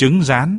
trứng rán.